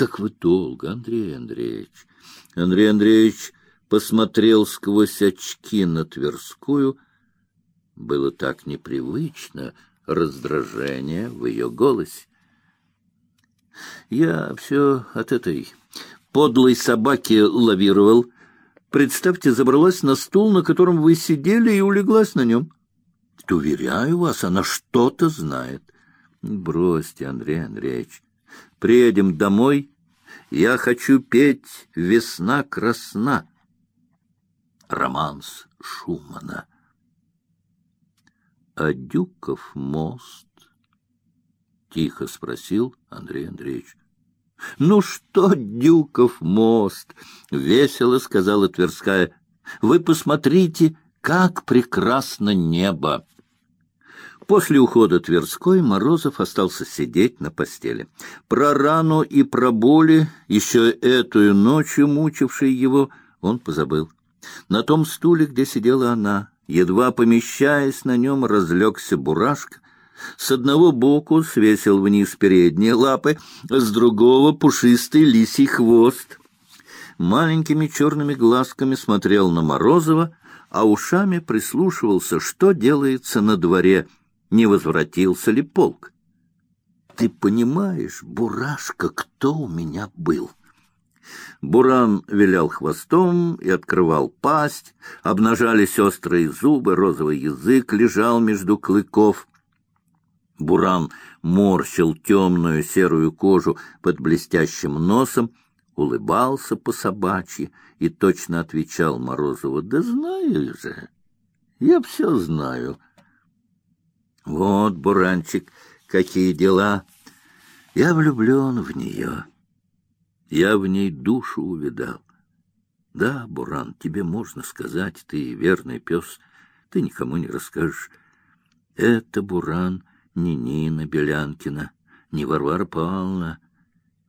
Как вы долго, Андрей Андреевич. Андрей Андреевич посмотрел сквозь очки на Тверскую. Было так непривычно раздражение в ее голосе. Я все от этой подлой собаки лавировал. Представьте, забралась на стул, на котором вы сидели, и улеглась на нем. Уверяю вас, она что-то знает. Бросьте, Андрей Андреевич. Приедем домой. Я хочу петь «Весна красна». Романс Шумана. А Дюков мост? Тихо спросил Андрей Андреевич. — Ну что, Дюков мост? — весело сказала Тверская. — Вы посмотрите, как прекрасно небо! После ухода Тверской Морозов остался сидеть на постели. Про рану и про боли, еще эту ночью мучившей его, он позабыл. На том стуле, где сидела она, едва помещаясь на нем, разлегся бурашка. С одного боку свесил вниз передние лапы, с другого — пушистый лисий хвост. Маленькими черными глазками смотрел на Морозова, а ушами прислушивался, что делается на дворе — не возвратился ли полк. Ты понимаешь, Бурашка, кто у меня был? Буран вилял хвостом и открывал пасть, обнажались острые зубы, розовый язык лежал между клыков. Буран морщил темную серую кожу под блестящим носом, улыбался по собачьи и точно отвечал Морозову, «Да знаю же, я все знаю». Вот, Буранчик, какие дела! Я влюблен в нее. Я в ней душу увидал. Да, Буран, тебе можно сказать, ты верный пес, ты никому не расскажешь. Это Буран не Нина Белянкина, не Варвара Павловна,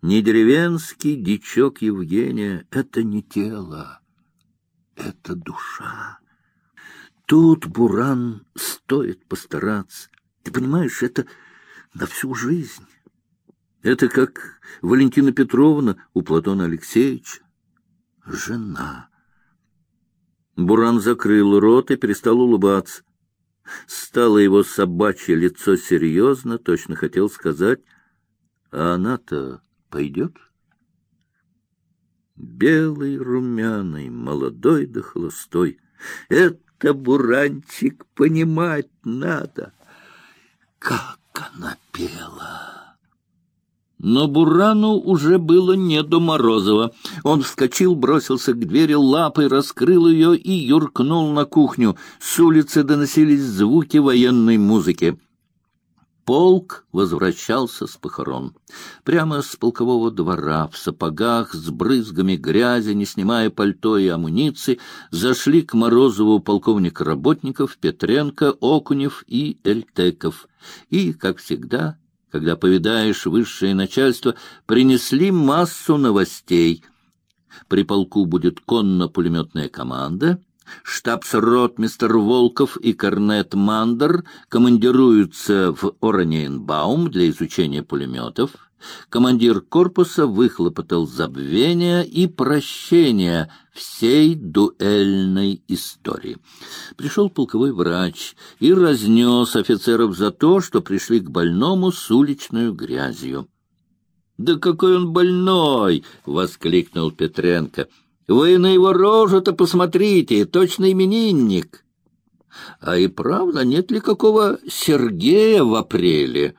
не деревенский дичок Евгения. Это не тело, это душа. Тут, Буран, стоит постараться. Ты понимаешь, это на всю жизнь. Это как Валентина Петровна у Платона Алексеевича. Жена. Буран закрыл рот и перестал улыбаться. Стало его собачье лицо серьезно, точно хотел сказать, а она-то пойдет? Белый, румяный, молодой да холостой. Это Буранчик, понимать надо. Как она пела! Но Бурану уже было не до Морозова. Он вскочил, бросился к двери, лапой раскрыл ее и юркнул на кухню. С улицы доносились звуки военной музыки. Полк возвращался с похорон. Прямо с полкового двора, в сапогах, с брызгами грязи, не снимая пальто и амуниции, зашли к Морозову полковник работников Петренко, Окунев и Эльтеков. И, как всегда, когда повидаешь высшее начальство, принесли массу новостей. При полку будет конно-пулеметная команда — Штабс-ротмистер Волков и корнет Мандер командируются в Оранейнбаум для изучения пулеметов. Командир корпуса выхлопотал забвение и прощение всей дуэльной истории. Пришел полковой врач и разнес офицеров за то, что пришли к больному с уличной грязью. — Да какой он больной! — воскликнул Петренко. — вы на его рожу-то посмотрите, точно именинник. А и правда, нет ли какого Сергея в апреле?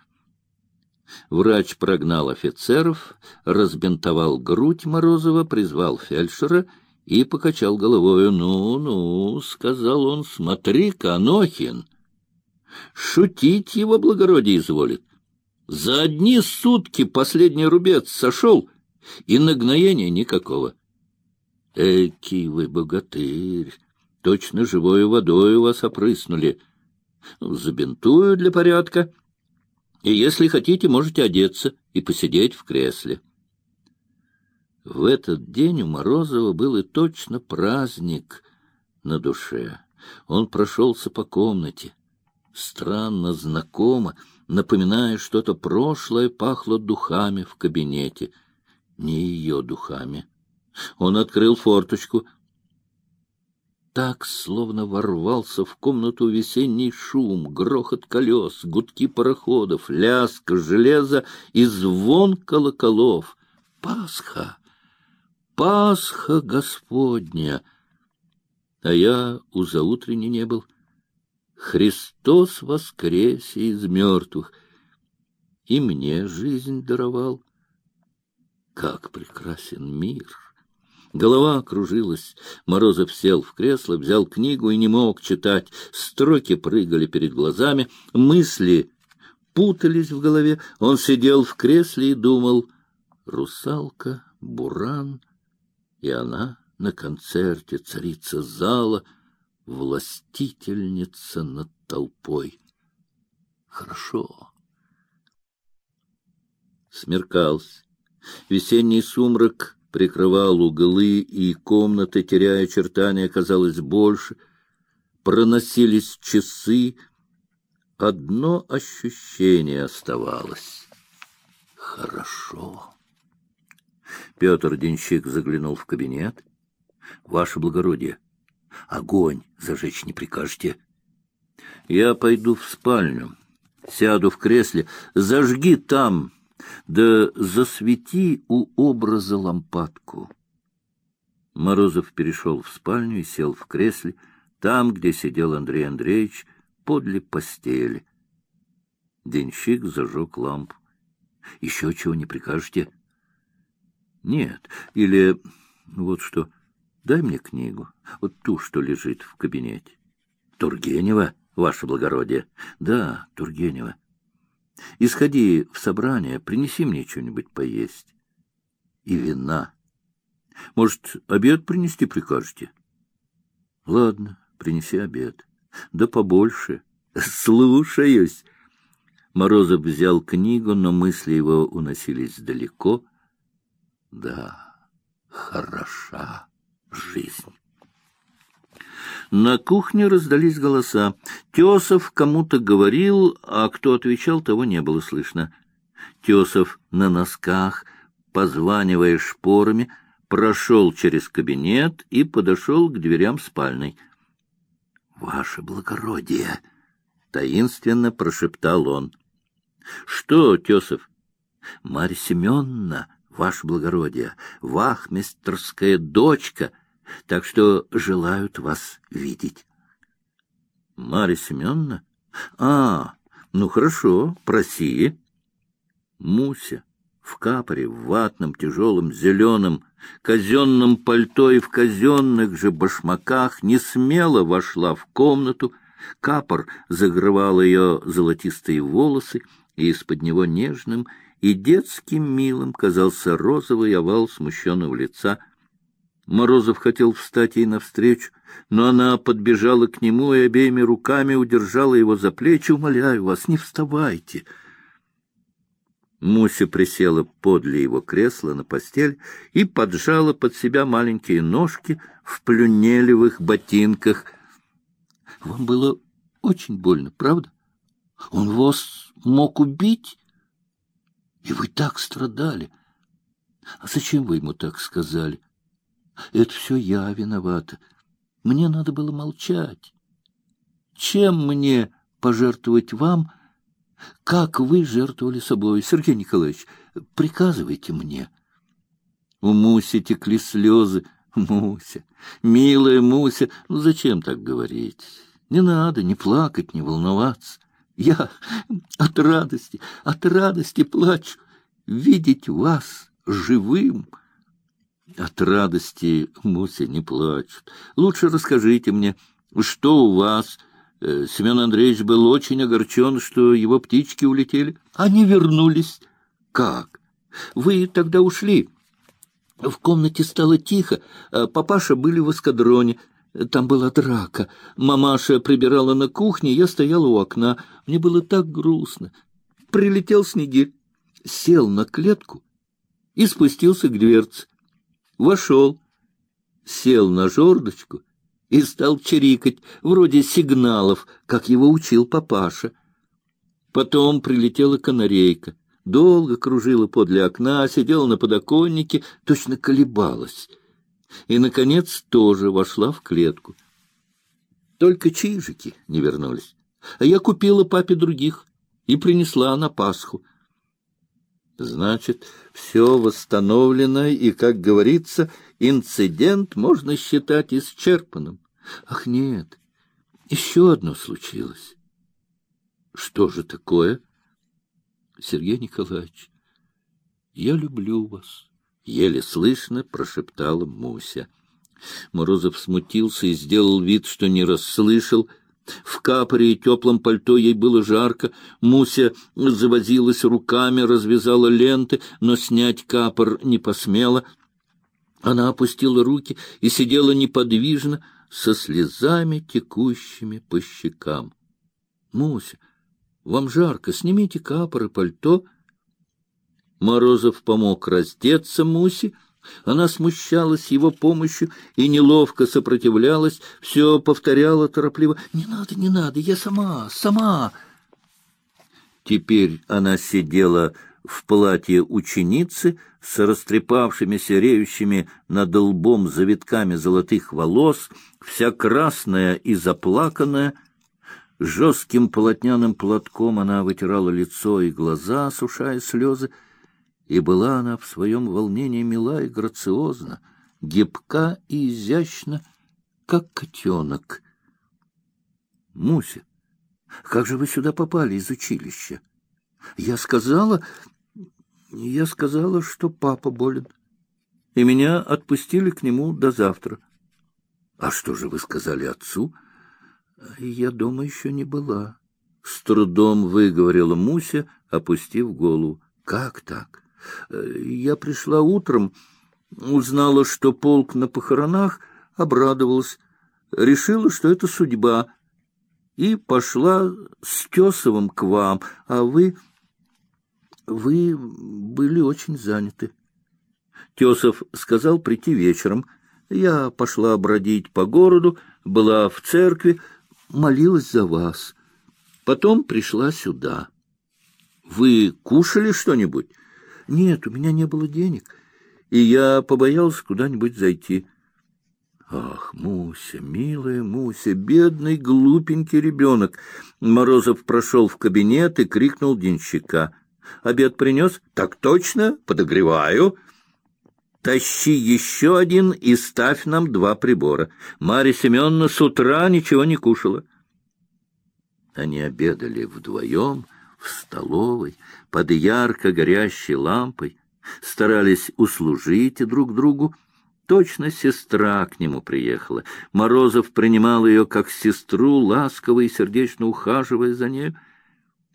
Врач прогнал офицеров, разбинтовал грудь Морозова, призвал фельдшера и покачал головою. «Ну-ну», — сказал он, — «смотри-ка, Анохин, шутить его благородие изволит. За одни сутки последний рубец сошел, и нагноения никакого». Эки вы богатырь! Точно живой водой вас опрыснули. Забинтую для порядка. И если хотите, можете одеться и посидеть в кресле. В этот день у Морозова был и точно праздник на душе. Он прошелся по комнате. Странно, знакомо, напоминая что-то прошлое, пахло духами в кабинете — не ее духами. Он открыл форточку. Так, словно ворвался в комнату весенний шум, грохот колес, гудки пароходов, лязг железа и звон колоколов. Пасха! Пасха Господня! А я у заутренней не был. Христос воскресе из мертвых, и мне жизнь даровал. Как прекрасен мир! Голова кружилась. Морозов сел в кресло, взял книгу и не мог читать. Строки прыгали перед глазами, мысли путались в голове. Он сидел в кресле и думал: русалка, буран, и она на концерте царица зала, властительница над толпой. Хорошо. Смеркался. Весенний сумрак прикрывал углы, и комната, теряя очертания, казалось больше. Проносились часы. Одно ощущение оставалось. Хорошо. Петр Денщик заглянул в кабинет. — Ваше благородие, огонь зажечь не прикажете? — Я пойду в спальню, сяду в кресле, зажги там да засвети у образа лампадку. Морозов перешел в спальню и сел в кресле, там, где сидел Андрей Андреевич, подле постели. Денщик зажег лампу. — Еще чего не прикажете? — Нет. Или вот что, дай мне книгу, вот ту, что лежит в кабинете. — Тургенева, ваше благородие? — Да, Тургенева. И сходи в собрание, принеси мне что-нибудь поесть. И вина. Может, обед принести прикажете? Ладно, принеси обед. Да побольше. Слушаюсь. Морозов взял книгу, но мысли его уносились далеко. Да, хороша жизнь. На кухне раздались голоса. Тесов кому-то говорил, а кто отвечал, того не было слышно. Тесов на носках, позванивая шпорами, прошел через кабинет и подошел к дверям спальной. — Ваше благородие! — таинственно прошептал он. — Что, Тесов? — Марья Семеновна, ваше благородие, вахмистрская дочка — так что желают вас видеть. Марья Семеновна? А, ну хорошо, проси. Муся в капоре, в ватном, тяжелом, зеленом, казенном пальто и в казенных же башмаках не смело вошла в комнату. Капор загрывал ее золотистые волосы, и из-под него нежным и детским милым казался розовый овал смущенного лица — Морозов хотел встать ей навстречу, но она подбежала к нему и обеими руками удержала его за плечи. «Умоляю вас, не вставайте!» Муся присела подле его кресла на постель и поджала под себя маленькие ножки в плюнелевых ботинках. — Вам было очень больно, правда? Он вас мог убить? И вы так страдали. А зачем вы ему так сказали? — это все я виновата. Мне надо было молчать. Чем мне пожертвовать вам, как вы жертвовали собой, Сергей Николаевич? Приказывайте мне. У Муси текли слезы. Муся, милая Муся, ну зачем так говорить? Не надо не плакать, не волноваться. Я от радости, от радости плачу. Видеть вас живым — от радости Муся не плачет. Лучше расскажите мне, что у вас? Э, Семен Андреевич был очень огорчен, что его птички улетели. Они вернулись. Как? Вы тогда ушли. В комнате стало тихо. А папаша были в эскадроне. Там была драка. Мамаша прибирала на кухне, я стояла у окна. Мне было так грустно. Прилетел снегирь, сел на клетку и спустился к дверце вошел, сел на жердочку и стал чирикать, вроде сигналов, как его учил папаша. Потом прилетела канарейка, долго кружила подле окна, сидела на подоконнике, точно колебалась. И, наконец, тоже вошла в клетку. Только чижики не вернулись. А я купила папе других и принесла на Пасху. Значит, все восстановлено, и, как говорится, инцидент можно считать исчерпанным. Ах, нет, еще одно случилось. Что же такое? Сергей Николаевич, я люблю вас, еле слышно прошептала Муся. Морозов смутился и сделал вид, что не расслышал. В капоре и теплом пальто ей было жарко. Муся завозилась руками, развязала ленты, но снять капор не посмела. Она опустила руки и сидела неподвижно, со слезами, текущими по щекам. — Муся, вам жарко, снимите капор и пальто. Морозов помог раздеться Мусе. Она смущалась его помощью и неловко сопротивлялась, все повторяла торопливо. — Не надо, не надо, я сама, сама. Теперь она сидела в платье ученицы с растрепавшимися реющими над лбом завитками золотых волос, вся красная и заплаканная, Жестким полотняным платком она вытирала лицо и глаза, сушая слезы, и была она в своем волнении мила и грациозна, гибка и изящна, как котенок. — Муся, как же вы сюда попали из училища? Я сказала... Я сказала, что папа болен, и меня отпустили к нему до завтра. — А что же вы сказали отцу? — я дома еще не была. С трудом выговорила Муся, опустив голову. Как так? Я пришла утром, узнала, что полк на похоронах, обрадовалась, решила, что это судьба, и пошла с Тесовым к вам, а вы... Вы были очень заняты. Тесов сказал прийти вечером. Я пошла бродить по городу, была в церкви, молилась за вас. Потом пришла сюда. Вы кушали что-нибудь? Нет, у меня не было денег, и я побоялся куда-нибудь зайти. Ах, Муся, милая Муся, бедный глупенький ребенок. Морозов прошел в кабинет и крикнул денщика. Обед принес? Так точно, подогреваю. Тащи еще один и ставь нам два прибора. Марья Семеновна с утра ничего не кушала. Они обедали вдвоем в столовой под ярко горящей лампой, старались услужить друг другу. Точно сестра к нему приехала. Морозов принимал ее как сестру, ласково и сердечно ухаживая за нею.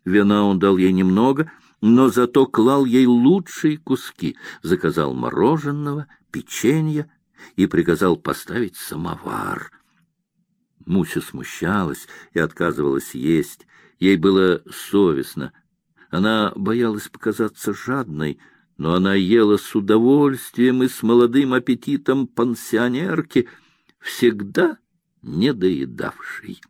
Вина он дал ей немного — но зато клал ей лучшие куски, заказал мороженого, печенья и приказал поставить самовар. Муся смущалась и отказывалась есть. Ей было совестно. Она боялась показаться жадной, но она ела с удовольствием и с молодым аппетитом пансионерки, всегда недоедавшей.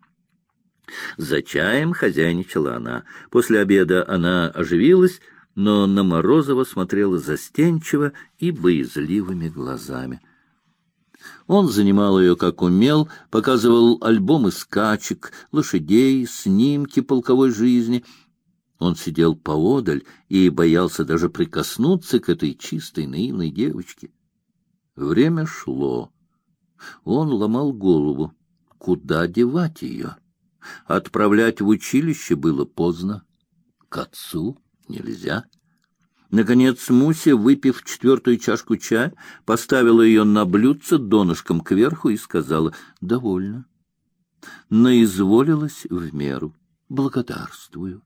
За чаем хозяйничала она. После обеда она оживилась, но на Морозова смотрела застенчиво и боязливыми глазами. Он занимал ее как умел, показывал альбомы скачек, лошадей, снимки полковой жизни. Он сидел поодаль и боялся даже прикоснуться к этой чистой наивной девочке. Время шло. Он ломал голову. Куда девать ее? Отправлять в училище было поздно. К отцу нельзя. Наконец Муся, выпив четвертую чашку чая, поставила ее на блюдце донышком кверху и сказала «довольно». Наизволилась в меру. «Благодарствую».